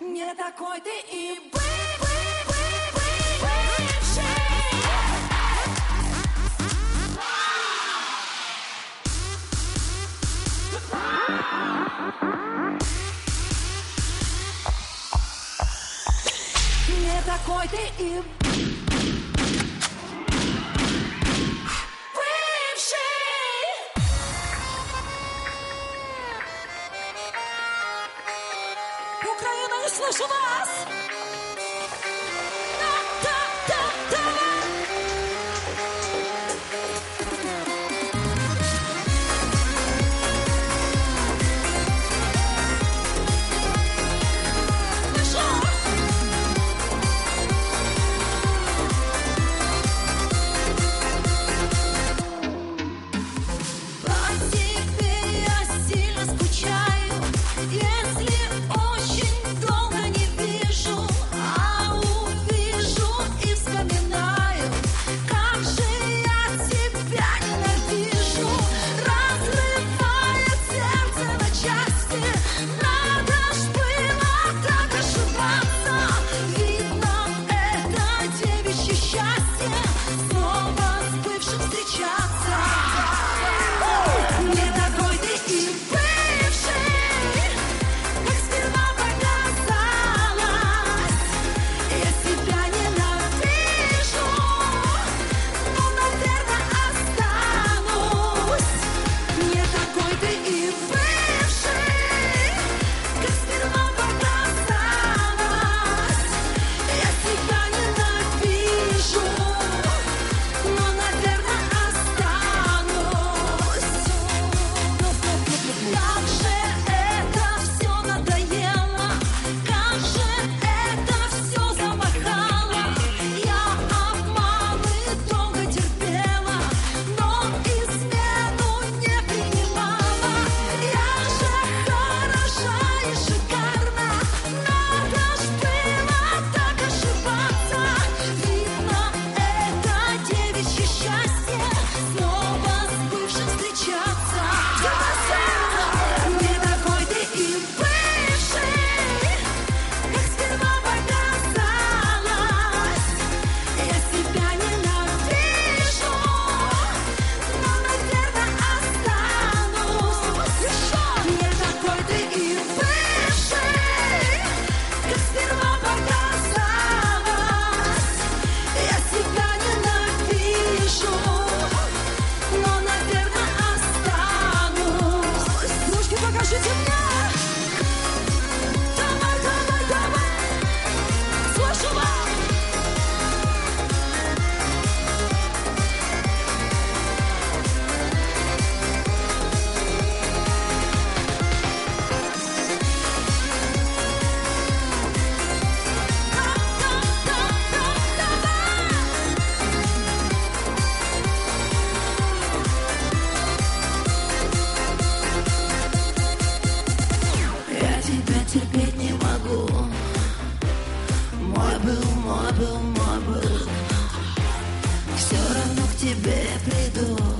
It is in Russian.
Не такой ты и был. такой ты им. Украина не услышала! был мой был Все равно к тебе приду.